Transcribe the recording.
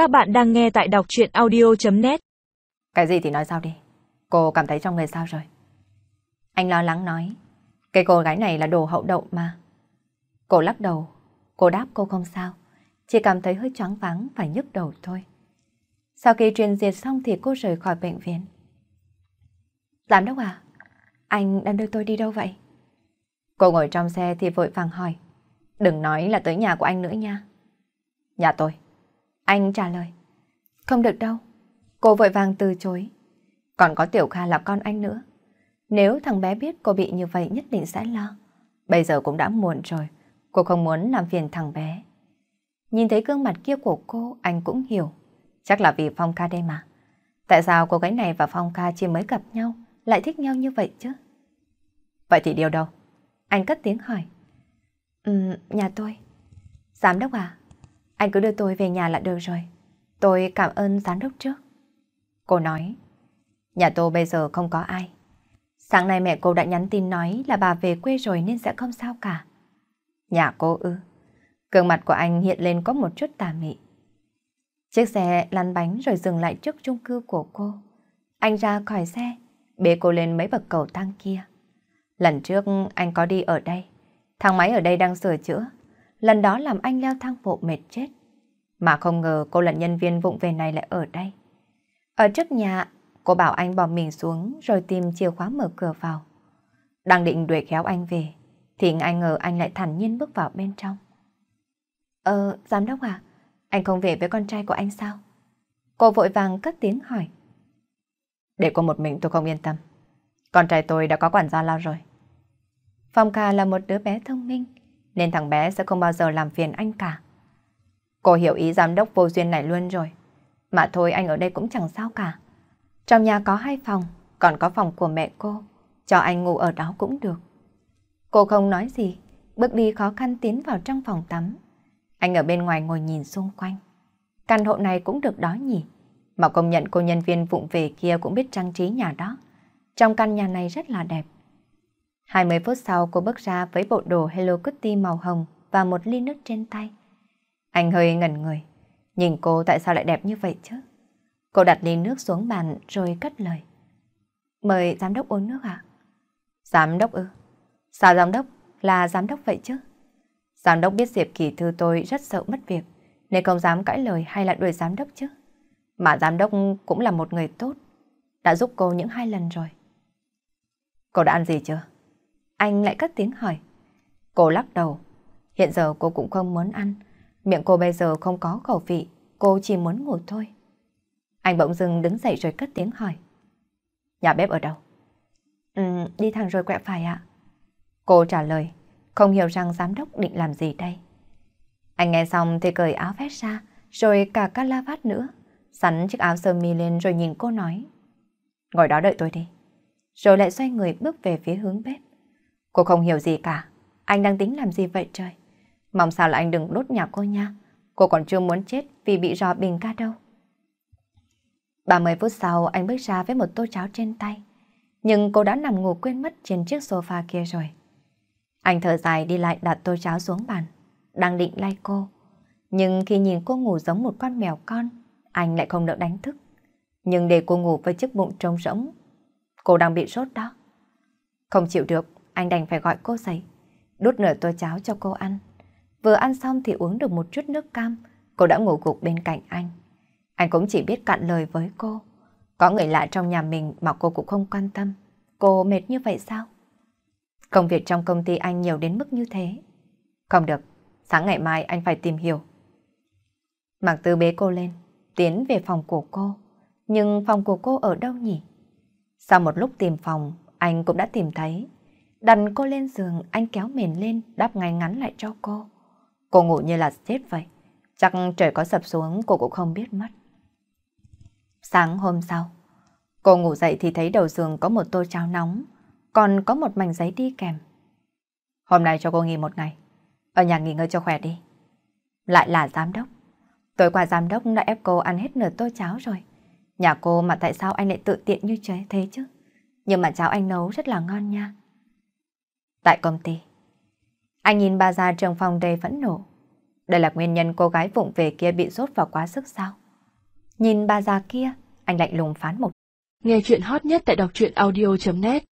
Các bạn đang nghe tại đọc chuyện audio.net Cái gì thì nói sao đi. Cô cảm thấy trong người sao rồi? Anh lo lắng nói. Cái cô gái này là đồ hậu đậu mà. Cô lắc đầu. Cô đáp cô không sao. Chỉ cảm thấy hơi choáng váng và nhức đầu thôi. Sau khi truyền diệt xong thì cô rời khỏi bệnh viện. Giám đốc à? Anh đang đưa tôi đi đâu vậy? Cô ngồi trong xe thì vội vàng hỏi. Đừng nói là tới nhà của anh nữa nha. Nhà tôi. Anh trả lời. Không được đâu. Cô vội vàng từ chối. Còn có Tiểu Kha là con anh nữa. Nếu thằng bé biết cô bị như vậy nhất định sẽ lo. Bây giờ cũng đã muộn rồi. Cô không muốn làm phiền thằng bé. Nhìn thấy gương mặt kia của cô, anh cũng hiểu. Chắc là vì Phong Ca đây mà. Tại sao cô gái này và Phong Ca chỉ mới gặp nhau, lại thích nhau như vậy chứ? Vậy thì điều đâu? Anh cất tiếng hỏi. Ừ, nhà tôi. Giám đốc à, anh cứ đưa tôi về nhà là được rồi. Tôi cảm ơn giám đốc trước. Cô nói, nhà tôi bây giờ không có ai. Sáng nay mẹ cô đã nhắn tin nói là bà về quê rồi nên sẽ không sao cả. Nhà cô ư. gương mặt của anh hiện lên có một chút tà mị. Chiếc xe lăn bánh rồi dừng lại trước chung cư của cô. Anh ra khỏi xe, bế cô lên mấy bậc cầu thang kia. Lần trước anh có đi ở đây. Thang máy ở đây đang sửa chữa. Lần đó làm anh leo thang bộ mệt chết. Mà không ngờ cô là nhân viên vụng về này lại ở đây. Ở trước nhà, cô bảo anh bỏ mình xuống rồi tìm chìa khóa mở cửa vào. Đang định đuổi khéo anh về, thì anh ngờ anh lại thản nhiên bước vào bên trong. Ờ, giám đốc à, anh không về với con trai của anh sao? Cô vội vàng cất tiếng hỏi. Để cô một mình tôi không yên tâm. Con trai tôi đã có quản gia lao rồi. Phong Ca là một đứa bé thông minh, nên thằng bé sẽ không bao giờ làm phiền anh cả. Cô hiểu ý giám đốc vô duyên này luôn rồi. Mà thôi anh ở đây cũng chẳng sao cả. Trong nhà có hai phòng, còn có phòng của mẹ cô. Cho anh ngủ ở đó cũng được. Cô không nói gì, bước đi khó khăn tiến vào trong phòng tắm. Anh ở bên ngoài ngồi nhìn xung quanh. Căn hộ này cũng được đó nhỉ. Mà công nhận cô nhân viên vụng về kia cũng biết trang trí nhà đó. Trong căn nhà này rất là đẹp. 20 phút sau cô bước ra với bộ đồ Hello Kitty màu hồng và một ly nước trên tay. Anh hơi ngẩn người. Nhìn cô tại sao lại đẹp như vậy chứ? Cô đặt ly nước xuống bàn rồi cất lời. Mời giám đốc uống nước ạ. Giám đốc ư? Sao giám đốc là giám đốc vậy chứ? Giám đốc biết Diệp Kỳ Thư tôi rất sợ mất việc, nên không dám cãi lời hay là đuổi giám đốc chứ. Mà giám đốc cũng là một người tốt, đã giúp cô những hai lần rồi. Cô đã ăn gì chưa? Anh lại cất tiếng hỏi. Cô lắc đầu. Hiện giờ cô cũng không muốn ăn. Miệng cô bây giờ không có khẩu vị, cô chỉ muốn ngủ thôi. Anh bỗng dưng đứng dậy rồi cất tiếng hỏi. Nhà bếp ở đâu? Ừ, đi thẳng rồi quẹo phải ạ. Cô trả lời, không hiểu rằng giám đốc định làm gì đây. Anh nghe xong thì cởi áo vest ra, rồi cả calavat nữa. Sắn chiếc áo sơ mi lên rồi nhìn cô nói. Ngồi đó đợi tôi đi. Rồi lại xoay người bước về phía hướng bếp. Cô không hiểu gì cả. Anh đang tính làm gì vậy trời? Mong sao là anh đừng đốt nhà cô nha. Cô còn chưa muốn chết vì bị rò bình ca đâu. 30 phút sau anh bước ra với một tô cháo trên tay. Nhưng cô đã nằm ngủ quên mất trên chiếc sofa kia rồi. Anh thở dài đi lại đặt tô cháo xuống bàn. Đang định lay cô. Nhưng khi nhìn cô ngủ giống một con mèo con, anh lại không nỡ đánh thức. Nhưng để cô ngủ với chiếc bụng trống rỗng, cô đang bị sốt đó. Không chịu được, anh đành phải gọi cô dậy, đút nửa tô cháo cho cô ăn. Vừa ăn xong thì uống được một chút nước cam, cô đã ngủ gục bên cạnh anh. Anh cũng chỉ biết cạn lời với cô. Có người lạ trong nhà mình mà cô cũng không quan tâm. Cô mệt như vậy sao? Công việc trong công ty anh nhiều đến mức như thế. Không được, sáng ngày mai anh phải tìm hiểu. Mạc Tư bế cô lên, tiến về phòng của cô. Nhưng phòng của cô ở đâu nhỉ? Sau một lúc tìm phòng, anh cũng đã tìm thấy. Đặt cô lên giường, anh kéo mền lên, đắp ngay ngắn lại cho cô. Cô ngủ như là chết vậy. Chắc trời có sập xuống cô cũng không biết mất. Sáng hôm sau, cô ngủ dậy thì thấy đầu giường có một tô cháo nóng, còn có một mảnh giấy đi kèm. Hôm nay cho cô nghỉ một ngày, ở nhà nghỉ ngơi cho khỏe đi. Lại là giám đốc. Tối qua giám đốc đã ép cô ăn hết nửa tô cháo rồi. Nhà cô mà tại sao anh lại tự tiện như thế chứ? Nhưng mà cháo anh nấu rất là ngon nha. Tại công ty, anh nhìn bà già trường phòng đầy phẫn nộ. Đây là nguyên nhân cô gái vụng về kia bị rốt vào quá sức sao? Nhìn bà già kia, anh lạnh lùng phán một. Nghe chuyện hot nhất tại đọc truyện audio.net